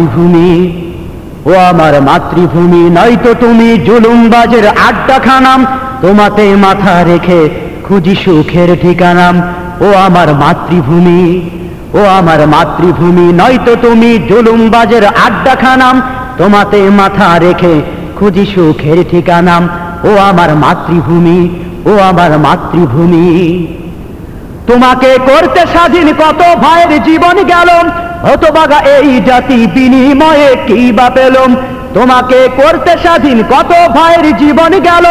মাতৃভূমি। ও আমার মাতৃভূমি, নয়তো তুমি জুলুমবাজের আড্ডা খানাম তোমাতে মাথা রেখে খুঁজি সুখের ঠিকানাম। ও আমার মাতৃভূমি, ও আমার মাতৃভূমি, নয়তো তুমি জুলুমবাজের আড্ডা খানাম তোমাতে মাথা রেখে খুঁজি সুখের ঠিকানাম। ও আমার মাতৃভূমি, ও আমার মাতৃভূমি। তোমাকে করতে স্বাধীন কত ভাইয়ের জীবন গেল হতবাগা এই জাতি বিনিময়ে কি বা পেলম? তোমাকে করতে স্বাধীন কত ভাইয়ের জীবন গেল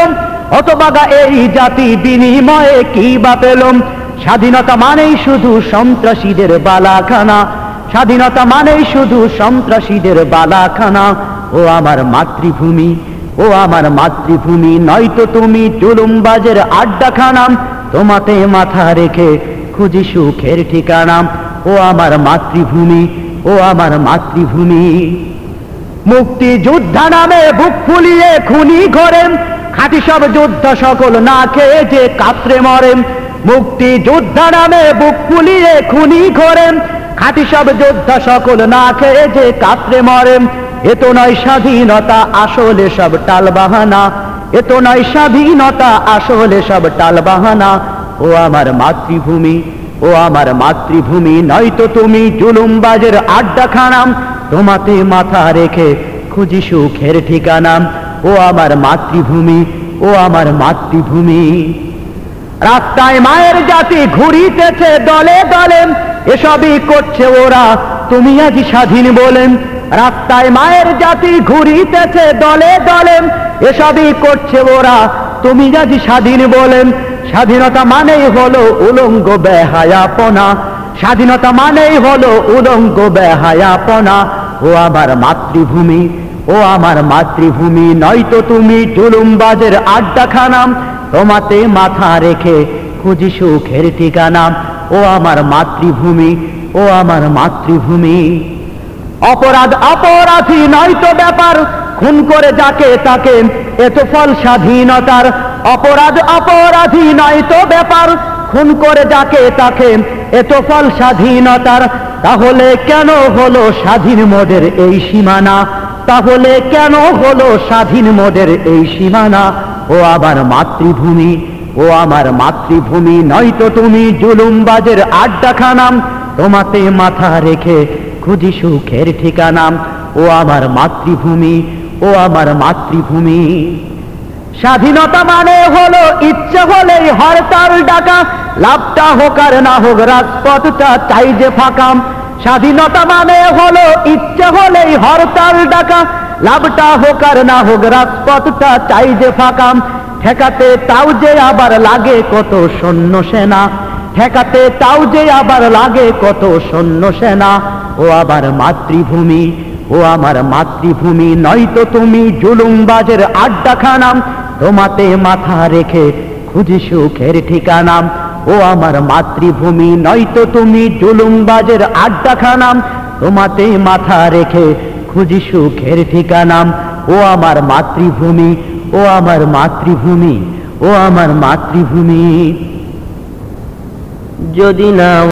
হতবাগা এই জাতি বিনিময়ে কি বা পেলম? স্বাধীনতা মানেই শুধু সন্ত্রাসীদের বালাখানা। স্বাধীনতা মানেই শুধু সন্ত্রাসীদের বালাখানা। ও আমার মাতৃভূমি, ও আমার মাতৃভূমি, নয়তো তুমি জুলুমবাজের আড্ডা খানাম তোমাতে মাথা রেখে খুঁজি সুখের ঠিকানাম ও আমার মাতৃভূমি, ও আমার মাতৃভূমি। মুক্তি যোদ্ধা নামে বুক ফুলিয়ে খুনি ঘরেন খাঁটি সব যুদ্ধ সকল না খেয়ে যে কাতরে মরেন। মুক্তি যোদ্ধা নামে বুক ফুলিয়ে খুনি ঘরেন খাঁটি সব যোদ্ধা সকল না খেয়ে যে কাতরে মরেন। এ তো নয় স্বাধীনতা, আসলে সব টালবাহানা। এ তো নয় স্বাধীনতা, আসলে সব টালবাহানা। ও আমার মাতৃভূমি ও আমার মাতৃভূমি, নয়তো তুমি জুলুমবাজের আড্ডা খানাম তোমাতে মাথা রেখে খুঁজি সুখের ঠিকানাম ও আমার মাতৃভূমি, ও আমার মাতৃভূমি। রাস্তায় মায়ের জাতি ঘুরিতেছে দলে দলে। এসবই করছে ওরা, তুমি আজ স্বাধীন বলেন রাস্তায় মায়ের জাতি ঘুরিতেছে দলে দলে। এসবই করছে ওরা, তুমি আজ স্বাধীন বলেন স্বাধীনতা মানেই হলো উলঙ্গ বেহায়াপনা। স্বাধীনতা মানেই হলো উলঙ্গ বেহায়াপনা। ও আমার মাতৃভূমি, ও আমার মাতৃভূমি, নয়তো তুমি জুলুমবাজের আড্ডা খানাম তোমাতে মাথা রেখে খুঁজি সুখের ঠিকানাম ও আমার মাতৃভূমি, ও আমার মাতৃভূমি। অপরাধ অপরাধী নয়তো ব্যাপার, খুন করে যাকে তাকে, এত ফল স্বাধীনতার অপরাধ অপরাধী নয়তো ব্যাপার। খুন করে যাকে তাকে এত ফল স্বাধীনতার। তাহলে কেন হলো স্বাধীন মোদের এই সীমানা? তাহলে কেন হলো স্বাধীন মোদের এই সীমানা? ও আবার মাতৃভূমি, ও আমার মাতৃভূমি নয়তো তুমি জুলুমবাজের আড্ডা খানাম তোমাতে মাথা রেখে খুঁজি সুখের ঠিকানাম ও আমার মাতৃভূমি, ও আমার মাতৃভূমি। স্বাধীনতা মানে হলো ইচ্ছে হলেই হরতাল ডাকা, লাভটা হোক আর না হোক রাজপথটা চাই যে ফাঁকাম স্বাধীনতা মানে হলো ইচ্ছে হলেই হরতাল ডাকা, লাভটা হোক আর না হোক রাজপথটা চাই যে ফাঁকাম ঠেকাতে তাও যে আবার লাগে কত সৈন্য সেনা, ঠেকাতে তাও যে আবার লাগে কত সৈন্য সেনা। ও আবার মাতৃভূমি, ও আমার মাতৃভূমি, নয়তো তুমি জুলুমবাজের আড্ডা খানাম তোমাতে মাথা রেখে খুঁজি সুখের ঠিকানাম ও আমার মাতৃভূমি, নয়তো তুমি জুলুমবাজের আড্ডা খানাম তোমাতে মাথা রেখে খুঁজি সুখের ঠিকানাম ও আমার মাতৃভূমি, ও আমার মাতৃভূমি, ও আমার মাতৃভূমি। যদি না